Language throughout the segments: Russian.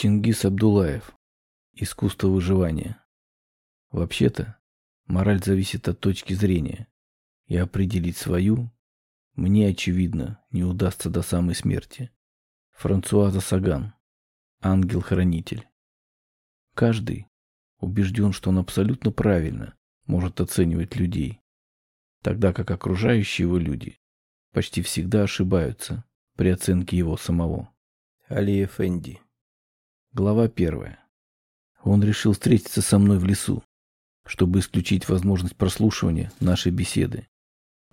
Чингис Абдулаев. Искусство выживания. Вообще-то, мораль зависит от точки зрения. И определить свою мне, очевидно, не удастся до самой смерти. Франсуаза Саган. Ангел-хранитель. Каждый убежден, что он абсолютно правильно может оценивать людей, тогда как окружающие его люди почти всегда ошибаются при оценке его самого. Али Эфенди. Глава первая. Он решил встретиться со мной в лесу, чтобы исключить возможность прослушивания нашей беседы.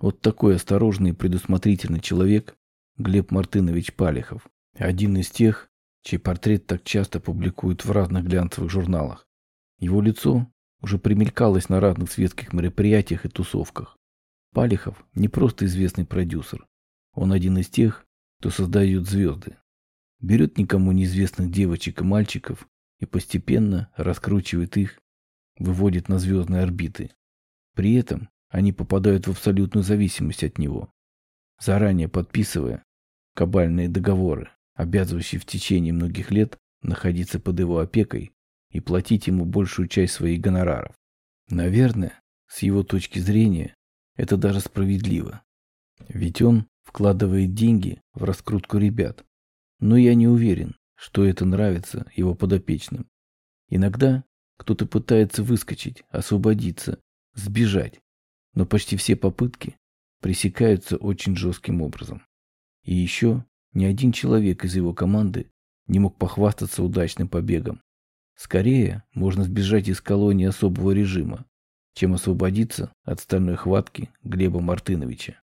Вот такой осторожный и предусмотрительный человек Глеб Мартынович Палихов. Один из тех, чей портрет так часто публикуют в разных глянцевых журналах. Его лицо уже примелькалось на разных светских мероприятиях и тусовках. Палихов не просто известный продюсер. Он один из тех, кто создает звезды берет никому неизвестных девочек и мальчиков и постепенно раскручивает их, выводит на звездные орбиты. При этом они попадают в абсолютную зависимость от него, заранее подписывая кабальные договоры, обязывающие в течение многих лет находиться под его опекой и платить ему большую часть своих гонораров. Наверное, с его точки зрения, это даже справедливо. Ведь он вкладывает деньги в раскрутку ребят, но я не уверен, что это нравится его подопечным. Иногда кто-то пытается выскочить, освободиться, сбежать, но почти все попытки пресекаются очень жестким образом. И еще ни один человек из его команды не мог похвастаться удачным побегом. Скорее можно сбежать из колонии особого режима, чем освободиться от стальной хватки Глеба Мартыновича.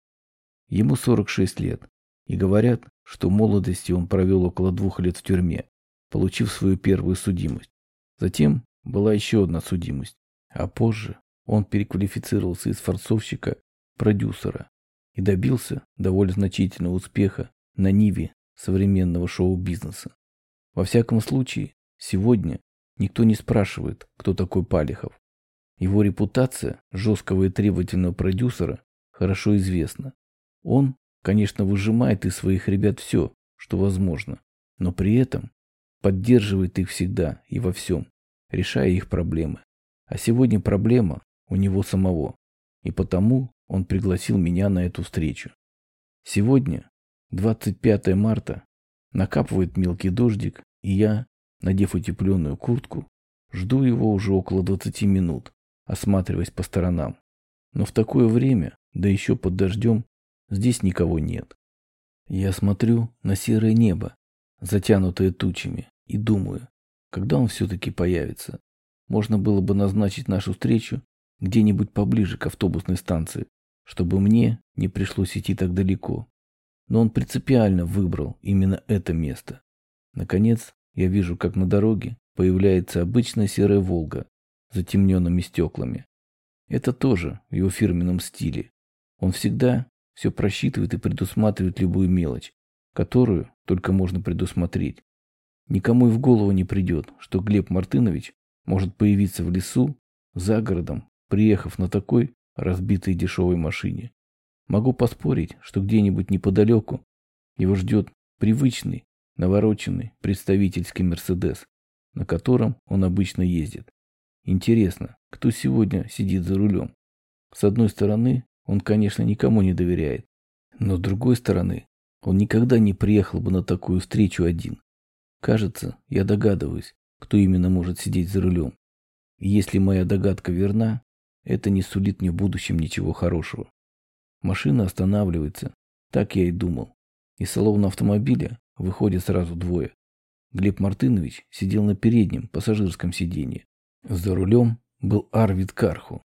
Ему 46 лет, и говорят, что молодости он провел около двух лет в тюрьме, получив свою первую судимость. Затем была еще одна судимость, а позже он переквалифицировался из форцовщика в продюсера и добился довольно значительного успеха на ниве современного шоу-бизнеса. Во всяком случае, сегодня никто не спрашивает, кто такой Палихов. Его репутация жесткого и требовательного продюсера хорошо известна. Он конечно, выжимает из своих ребят все, что возможно, но при этом поддерживает их всегда и во всем, решая их проблемы. А сегодня проблема у него самого, и потому он пригласил меня на эту встречу. Сегодня, 25 марта, накапывает мелкий дождик, и я, надев утепленную куртку, жду его уже около 20 минут, осматриваясь по сторонам. Но в такое время, да еще под дождем, Здесь никого нет. Я смотрю на серое небо, затянутое тучами, и думаю, когда он все-таки появится. Можно было бы назначить нашу встречу где-нибудь поближе к автобусной станции, чтобы мне не пришлось идти так далеко. Но он принципиально выбрал именно это место. Наконец, я вижу, как на дороге появляется обычная серая «Волга» с затемненными стеклами. Это тоже в его фирменном стиле. Он всегда все просчитывает и предусматривает любую мелочь, которую только можно предусмотреть. Никому и в голову не придет, что Глеб Мартынович может появиться в лесу, за городом, приехав на такой разбитой дешевой машине. Могу поспорить, что где-нибудь неподалеку его ждет привычный, навороченный представительский «Мерседес», на котором он обычно ездит. Интересно, кто сегодня сидит за рулем? С одной стороны, он, конечно, никому не доверяет. Но с другой стороны, он никогда не приехал бы на такую встречу один. Кажется, я догадываюсь, кто именно может сидеть за рулем. И если моя догадка верна, это не сулит мне в будущем ничего хорошего. Машина останавливается, так я и думал. Из салона автомобиля выходят сразу двое. Глеб Мартынович сидел на переднем пассажирском сиденье. За рулем был Арвид Карху,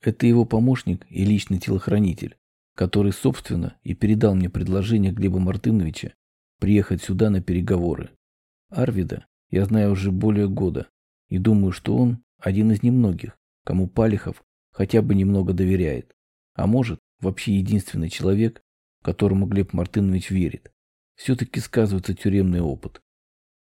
это его помощник и личный телохранитель, который, собственно, и передал мне предложение Глеба Мартыновича приехать сюда на переговоры. Арвида я знаю уже более года и думаю, что он один из немногих, кому Палихов хотя бы немного доверяет, а может, вообще единственный человек, которому Глеб Мартынович верит. Все-таки сказывается тюремный опыт.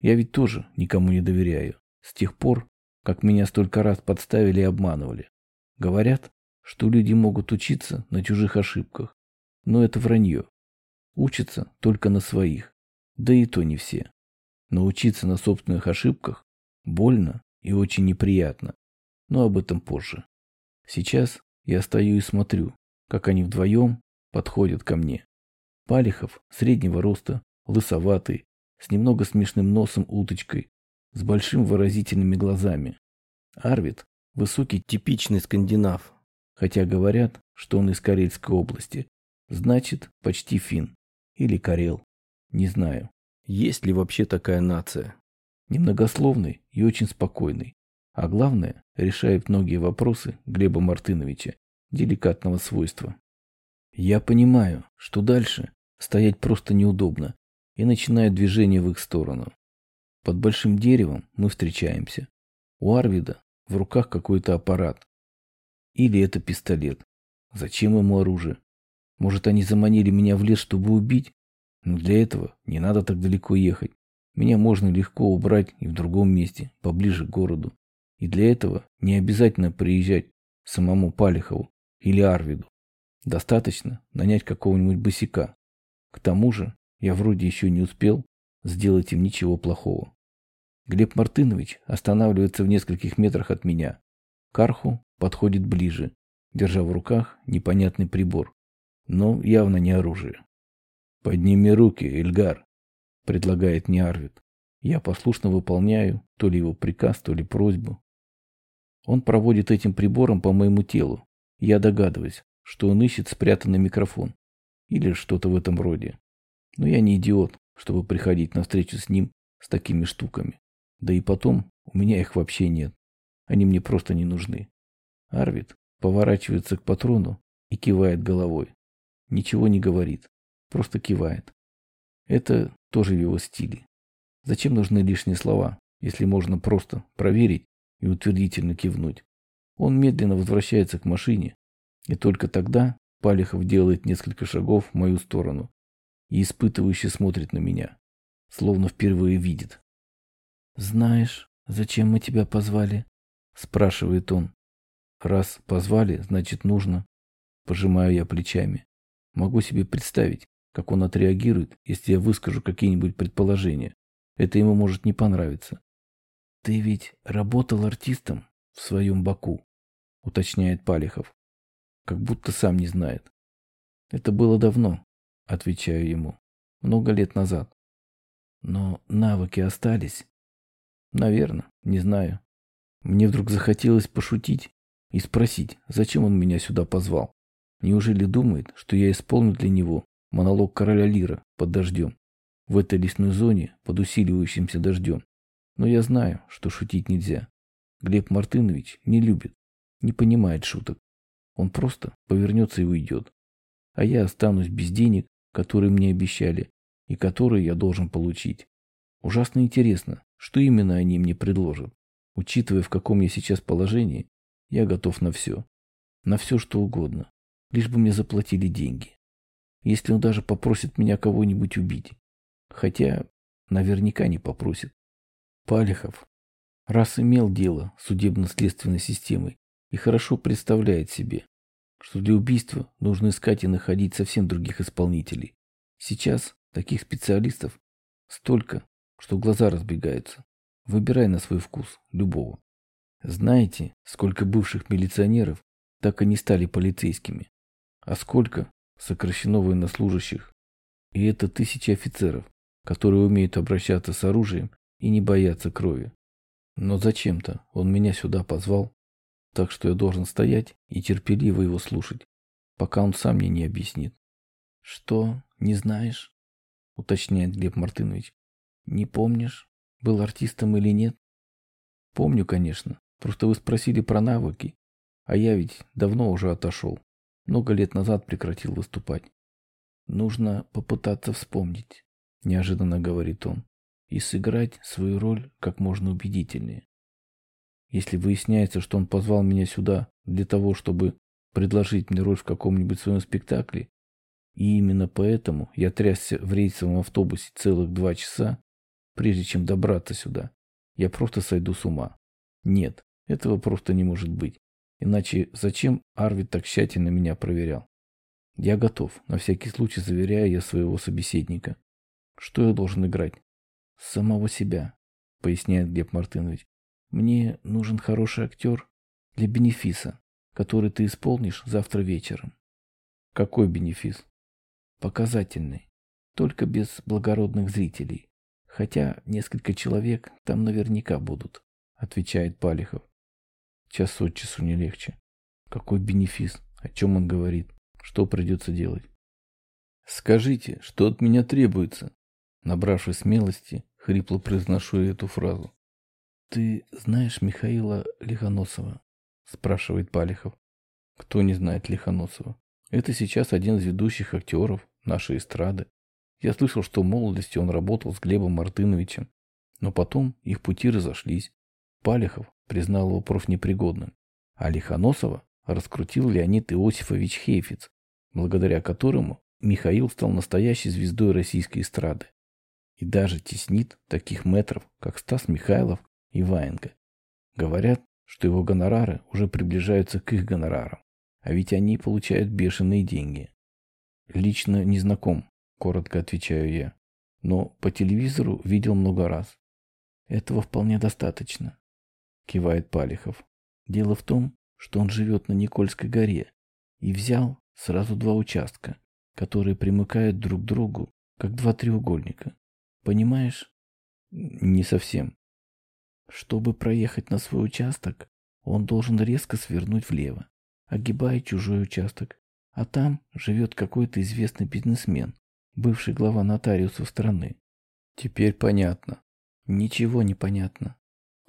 Я ведь тоже никому не доверяю, с тех пор, как меня столько раз подставили и обманывали. Говорят, что люди могут учиться на чужих ошибках, но это вранье. Учатся только на своих, да и то не все. Научиться на собственных ошибках больно и очень неприятно. Но об этом позже. Сейчас я стою и смотрю, как они вдвоем подходят ко мне. Палихов среднего роста, лысоватый, с немного смешным носом уточкой, с большим выразительными глазами. Арвид – высокий типичный скандинав, хотя говорят, что он из Карельской области. Значит, почти фин. Или карел. Не знаю. Есть ли вообще такая нация? Немногословный и очень спокойный. А главное, решает многие вопросы Глеба Мартыновича деликатного свойства. Я понимаю, что дальше стоять просто неудобно, и начинаю движение в их сторону. Под большим деревом мы встречаемся. У Арвида в руках какой-то аппарат. Или это пистолет. Зачем ему оружие? Может, они заманили меня в лес, чтобы убить? Но для этого не надо так далеко ехать. Меня можно легко убрать и в другом месте, поближе к городу. И для этого не обязательно приезжать самому Палихову или Арвиду. Достаточно нанять какого-нибудь босика. К тому же, я вроде еще не успел сделать им ничего плохого. Глеб Мартынович останавливается в нескольких метрах от меня. Карху подходит ближе, держа в руках непонятный прибор, но явно не оружие. «Подними руки, Эльгар», — предлагает мне Арвид. Я послушно выполняю то ли его приказ, то ли просьбу. Он проводит этим прибором по моему телу. Я догадываюсь, что он ищет спрятанный микрофон или что-то в этом роде. Но я не идиот, чтобы приходить на встречу с ним с такими штуками. Да и потом, у меня их вообще нет. Они мне просто не нужны. Арвид поворачивается к патрону и кивает головой. Ничего не говорит, просто кивает. Это тоже в его стиле. Зачем нужны лишние слова, если можно просто проверить и утвердительно кивнуть? Он медленно возвращается к машине, и только тогда Палихов делает несколько шагов в мою сторону и испытывающе смотрит на меня, словно впервые видит. «Знаешь, зачем мы тебя позвали?» – спрашивает он. Раз позвали, значит нужно. Пожимаю я плечами. Могу себе представить, как он отреагирует, если я выскажу какие-нибудь предположения. Это ему может не понравиться. Ты ведь работал артистом в своем Баку, уточняет Палихов. Как будто сам не знает. Это было давно, отвечаю ему. Много лет назад. Но навыки остались. Наверное, не знаю. Мне вдруг захотелось пошутить и спросить, зачем он меня сюда позвал. Неужели думает, что я исполню для него монолог короля Лира под дождем, в этой лесной зоне под усиливающимся дождем? Но я знаю, что шутить нельзя. Глеб Мартынович не любит, не понимает шуток. Он просто повернется и уйдет. А я останусь без денег, которые мне обещали, и которые я должен получить. Ужасно интересно, что именно они мне предложат. Учитывая, в каком я сейчас положении, я готов на все. На все, что угодно. Лишь бы мне заплатили деньги. Если он даже попросит меня кого-нибудь убить. Хотя наверняка не попросит. Палихов, раз имел дело с судебно-следственной системой и хорошо представляет себе, что для убийства нужно искать и находить совсем других исполнителей. Сейчас таких специалистов столько, что глаза разбегаются. Выбирай на свой вкус, любого. Знаете, сколько бывших милиционеров так и не стали полицейскими? А сколько сокращено военнослужащих? И это тысячи офицеров, которые умеют обращаться с оружием и не боятся крови. Но зачем-то он меня сюда позвал, так что я должен стоять и терпеливо его слушать, пока он сам мне не объяснит. — Что, не знаешь? — уточняет Глеб Мартынович. — Не помнишь, был артистом или нет? — Помню, конечно. Просто вы спросили про навыки, а я ведь давно уже отошел. Много лет назад прекратил выступать. Нужно попытаться вспомнить, неожиданно говорит он, и сыграть свою роль как можно убедительнее. Если выясняется, что он позвал меня сюда для того, чтобы предложить мне роль в каком-нибудь своем спектакле, и именно поэтому я трясся в рейсовом автобусе целых два часа, прежде чем добраться сюда, я просто сойду с ума. Нет, этого просто не может быть. Иначе зачем Арвид так тщательно меня проверял? Я готов, на всякий случай заверяю я своего собеседника. Что я должен играть? самого себя, поясняет Глеб Мартынович. Мне нужен хороший актер для бенефиса, который ты исполнишь завтра вечером. Какой бенефис? Показательный. Только без благородных зрителей. Хотя несколько человек там наверняка будут, отвечает Палихов. Час от часу не легче. Какой бенефис? О чем он говорит? Что придется делать? Скажите, что от меня требуется? Набравшись смелости, хрипло произношу эту фразу. Ты знаешь Михаила Лихоносова? Спрашивает Палихов. Кто не знает Лихоносова? Это сейчас один из ведущих актеров нашей эстрады. Я слышал, что в молодости он работал с Глебом Мартыновичем, но потом их пути разошлись. Палихов признал его профнепригодным, а Лихоносова раскрутил Леонид Иосифович Хейфиц, благодаря которому Михаил стал настоящей звездой российской эстрады. И даже теснит таких метров, как Стас Михайлов и Ваенга. Говорят, что его гонорары уже приближаются к их гонорарам, а ведь они получают бешеные деньги. Лично не знаком, коротко отвечаю я, но по телевизору видел много раз. Этого вполне достаточно, кивает Палихов. Дело в том, что он живет на Никольской горе и взял сразу два участка, которые примыкают друг к другу, как два треугольника. Понимаешь? Не совсем. Чтобы проехать на свой участок, он должен резко свернуть влево, огибая чужой участок. А там живет какой-то известный бизнесмен, бывший глава нотариусов страны. Теперь понятно. Ничего не понятно.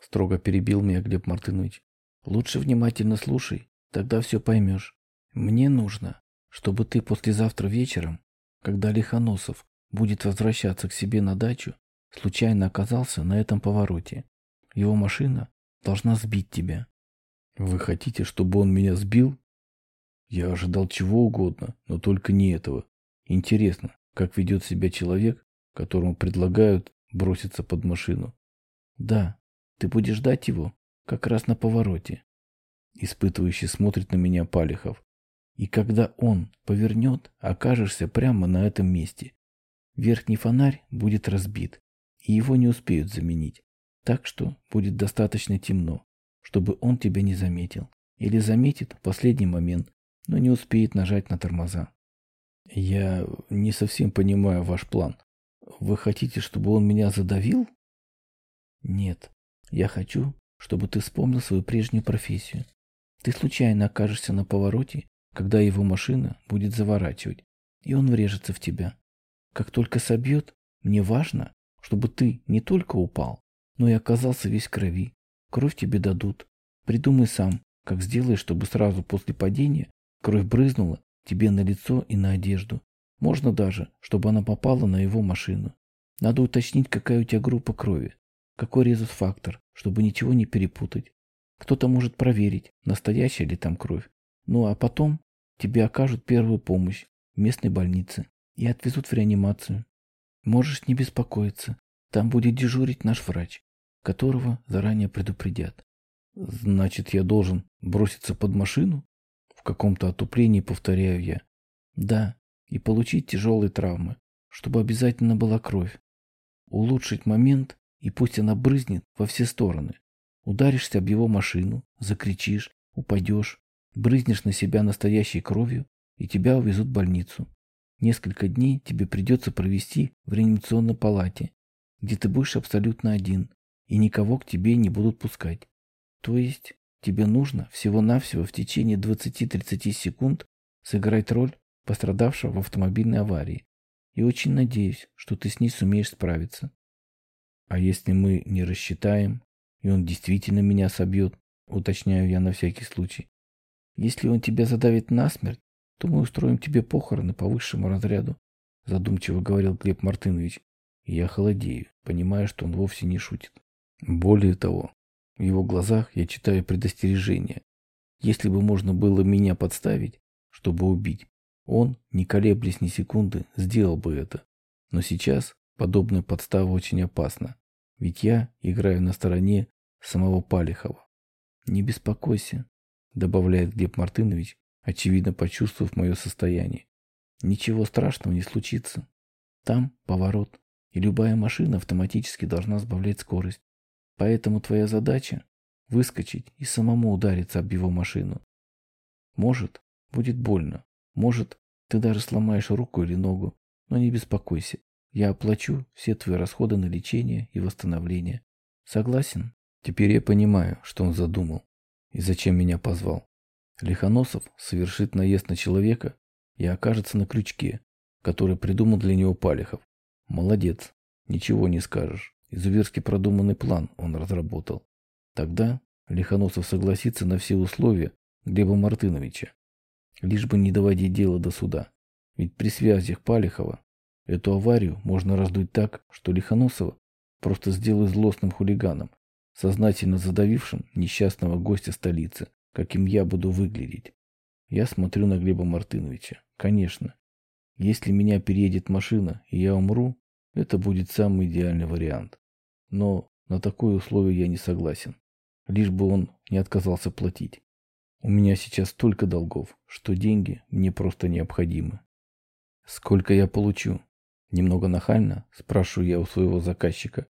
Строго перебил меня Глеб Мартынович. Лучше внимательно слушай, тогда все поймешь. Мне нужно, чтобы ты послезавтра вечером, когда Лихоносов будет возвращаться к себе на дачу, случайно оказался на этом повороте. Его машина должна сбить тебя. Вы хотите, чтобы он меня сбил? Я ожидал чего угодно, но только не этого. Интересно, как ведет себя человек, которому предлагают броситься под машину. Да, ты будешь ждать его как раз на повороте. Испытывающий смотрит на меня Палихов. И когда он повернет, окажешься прямо на этом месте. Верхний фонарь будет разбит, и его не успеют заменить. Так что будет достаточно темно, чтобы он тебя не заметил. Или заметит в последний момент, но не успеет нажать на тормоза. Я не совсем понимаю ваш план. Вы хотите, чтобы он меня задавил? Нет. Я хочу, чтобы ты вспомнил свою прежнюю профессию. Ты случайно окажешься на повороте, когда его машина будет заворачивать, и он врежется в тебя. Как только собьет, мне важно, чтобы ты не только упал, но и оказался весь в крови. Кровь тебе дадут. Придумай сам, как сделаешь, чтобы сразу после падения кровь брызнула тебе на лицо и на одежду. Можно даже, чтобы она попала на его машину. Надо уточнить, какая у тебя группа крови. Какой резус-фактор, чтобы ничего не перепутать. Кто-то может проверить, настоящая ли там кровь. Ну а потом тебе окажут первую помощь в местной больнице и отвезут в реанимацию. Можешь не беспокоиться, там будет дежурить наш врач, которого заранее предупредят. Значит, я должен броситься под машину? Каком-то отуплении повторяю я. Да, и получить тяжелые травмы, чтобы обязательно была кровь. Улучшить момент и пусть она брызнет во все стороны. Ударишься об его машину, закричишь, упадешь, брызнешь на себя настоящей кровью, и тебя увезут в больницу. Несколько дней тебе придется провести в реанимационной палате, где ты будешь абсолютно один, и никого к тебе не будут пускать. То есть тебе нужно всего-навсего в течение 20-30 секунд сыграть роль пострадавшего в автомобильной аварии. И очень надеюсь, что ты с ней сумеешь справиться. А если мы не рассчитаем, и он действительно меня собьет, уточняю я на всякий случай. Если он тебя задавит насмерть, то мы устроим тебе похороны по высшему разряду, задумчиво говорил Глеб Мартынович. И я холодею, понимая, что он вовсе не шутит. Более того, в его глазах я читаю предостережение. Если бы можно было меня подставить, чтобы убить, он, не колеблясь ни секунды, сделал бы это. Но сейчас Подобная подстава очень опасна, ведь я играю на стороне самого Палихова. «Не беспокойся», — добавляет Глеб Мартынович, очевидно почувствовав мое состояние. «Ничего страшного не случится. Там поворот, и любая машина автоматически должна сбавлять скорость. Поэтому твоя задача – выскочить и самому удариться об его машину. Может, будет больно. Может, ты даже сломаешь руку или ногу. Но не беспокойся. Я оплачу все твои расходы на лечение и восстановление. Согласен? Теперь я понимаю, что он задумал и зачем меня позвал. Лихоносов совершит наезд на человека и окажется на крючке, который придумал для него Палихов. Молодец, ничего не скажешь. Изуверски продуманный план он разработал. Тогда Лихоносов согласится на все условия Глеба Мартыновича, лишь бы не доводить дело до суда. Ведь при связях Палихова эту аварию можно раздуть так, что Лихоносова просто сделают злостным хулиганом, сознательно задавившим несчастного гостя столицы, каким я буду выглядеть. Я смотрю на Глеба Мартыновича. Конечно, если меня переедет машина и я умру, это будет самый идеальный вариант. Но на такое условие я не согласен. Лишь бы он не отказался платить. У меня сейчас столько долгов, что деньги мне просто необходимы. Сколько я получу? Немного нахально спрашиваю я у своего заказчика.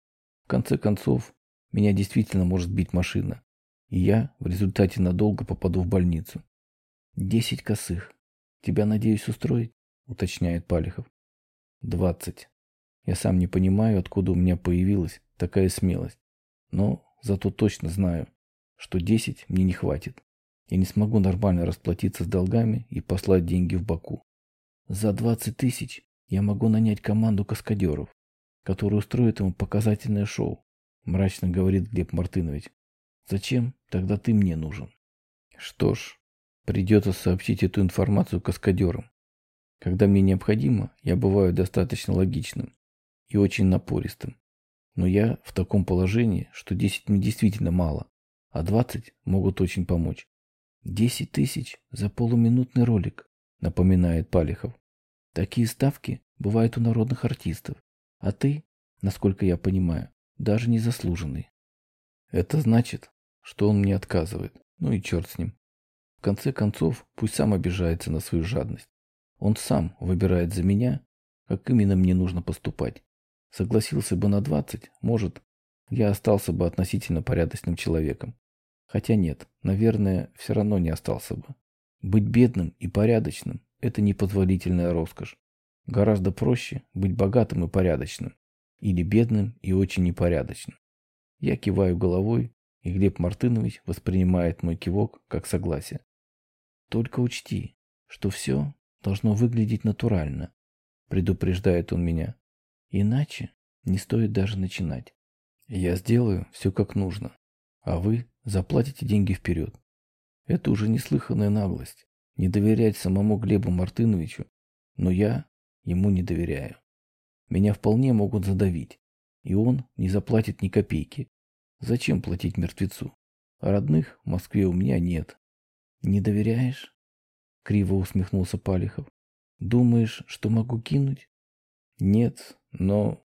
В конце концов, меня действительно может бить машина. И я в результате надолго попаду в больницу. Десять косых. Тебя, надеюсь, устроить? Уточняет Палихов. Двадцать. Я сам не понимаю, откуда у меня появилась такая смелость. Но зато точно знаю, что десять мне не хватит. Я не смогу нормально расплатиться с долгами и послать деньги в Баку. За 20 тысяч я могу нанять команду каскадеров, которые устроят ему показательное шоу, мрачно говорит Глеб Мартынович. Зачем тогда ты мне нужен? Что ж, придется сообщить эту информацию каскадерам. Когда мне необходимо, я бываю достаточно логичным и очень напористым. Но я в таком положении, что 10 мне действительно мало, а 20 могут очень помочь. Десять тысяч за полуминутный ролик, напоминает Палихов. Такие ставки бывают у народных артистов. А ты, насколько я понимаю, даже не заслуженный. Это значит, что он мне отказывает. Ну и черт с ним. В конце концов, пусть сам обижается на свою жадность. Он сам выбирает за меня, как именно мне нужно поступать. Согласился бы на двадцать, может, я остался бы относительно порядочным человеком. Хотя нет, наверное, все равно не остался бы. Быть бедным и порядочным – это непозволительная роскошь. Гораздо проще быть богатым и порядочным. Или бедным и очень непорядочным. Я киваю головой, и Глеб Мартынович воспринимает мой кивок как согласие. Только учти, что все должно выглядеть натурально, предупреждает он меня. Иначе не стоит даже начинать. Я сделаю все как нужно, а вы заплатите деньги вперед. Это уже неслыханная наглость. Не доверять самому Глебу Мартыновичу, но я ему не доверяю. Меня вполне могут задавить, и он не заплатит ни копейки. Зачем платить мертвецу? А родных в Москве у меня нет. Не доверяешь? Криво усмехнулся Палихов. Думаешь, что могу кинуть? Нет, но...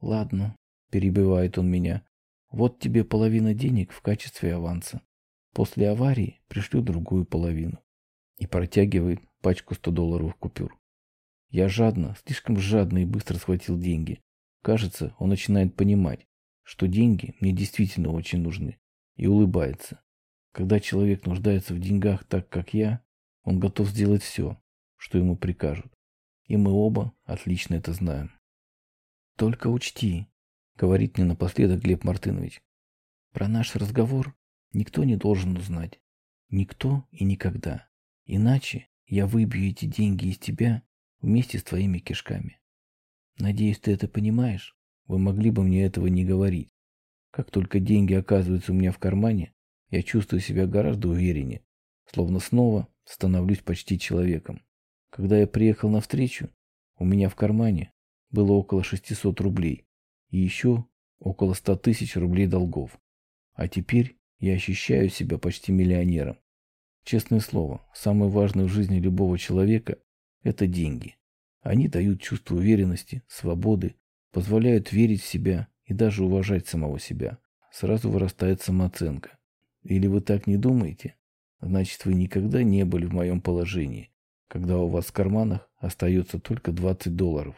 Ладно, перебивает он меня. Вот тебе половина денег в качестве аванса. После аварии пришлю другую половину. И протягивает пачку 100 долларов купюр. Я жадно, слишком жадно и быстро схватил деньги. Кажется, он начинает понимать, что деньги мне действительно очень нужны. И улыбается. Когда человек нуждается в деньгах так, как я, он готов сделать все, что ему прикажут. И мы оба отлично это знаем. Только учти, говорит мне напоследок Глеб Мартынович. Про наш разговор никто не должен узнать. Никто и никогда. Иначе я выбью эти деньги из тебя вместе с твоими кишками. Надеюсь, ты это понимаешь? Вы могли бы мне этого не говорить. Как только деньги оказываются у меня в кармане, я чувствую себя гораздо увереннее, словно снова становлюсь почти человеком. Когда я приехал на встречу, у меня в кармане было около 600 рублей, и еще около ста тысяч рублей долгов. А теперь я ощущаю себя почти миллионером. Честное слово, самое важное в жизни любого человека – это деньги. Они дают чувство уверенности, свободы, позволяют верить в себя и даже уважать самого себя. Сразу вырастает самооценка. Или вы так не думаете? Значит, вы никогда не были в моем положении, когда у вас в карманах остается только 20 долларов.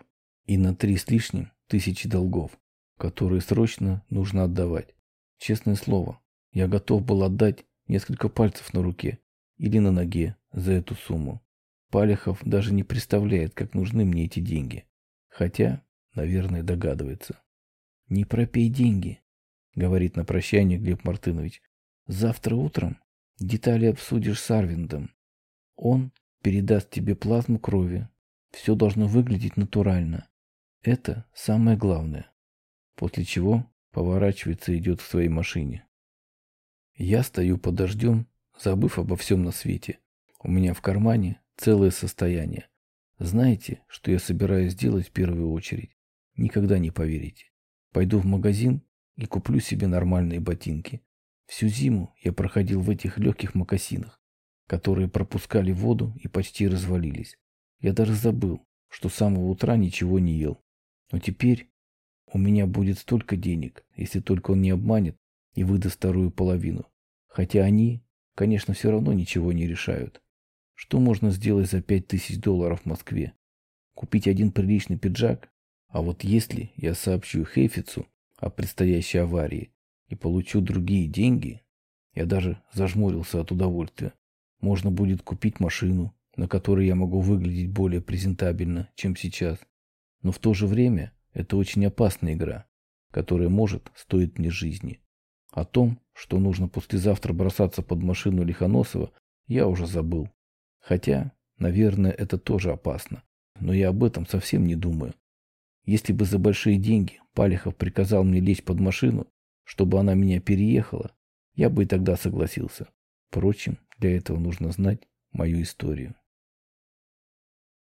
И на три с лишним тысячи долгов, которые срочно нужно отдавать. Честное слово, я готов был отдать несколько пальцев на руке или на ноге за эту сумму. Палехов даже не представляет, как нужны мне эти деньги. Хотя, наверное, догадывается. «Не пропей деньги», — говорит на прощание Глеб Мартынович. «Завтра утром детали обсудишь с Арвиндом. Он передаст тебе плазму крови. Все должно выглядеть натурально. Это самое главное». После чего поворачивается и идет к своей машине. Я стою под дождем, забыв обо всем на свете. У меня в кармане целое состояние. Знаете, что я собираюсь сделать в первую очередь? Никогда не поверите. Пойду в магазин и куплю себе нормальные ботинки. Всю зиму я проходил в этих легких мокасинах, которые пропускали воду и почти развалились. Я даже забыл, что с самого утра ничего не ел. Но теперь у меня будет столько денег, если только он не обманет и выдаст вторую половину. Хотя они, конечно, все равно ничего не решают. Что можно сделать за пять тысяч долларов в Москве? Купить один приличный пиджак? А вот если я сообщу Хейфицу о предстоящей аварии и получу другие деньги, я даже зажмурился от удовольствия. Можно будет купить машину, на которой я могу выглядеть более презентабельно, чем сейчас. Но в то же время это очень опасная игра, которая может стоить мне жизни. О том, что нужно послезавтра бросаться под машину Лихоносова, я уже забыл. Хотя, наверное, это тоже опасно. Но я об этом совсем не думаю. Если бы за большие деньги Палихов приказал мне лечь под машину, чтобы она меня переехала, я бы и тогда согласился. Впрочем, для этого нужно знать мою историю.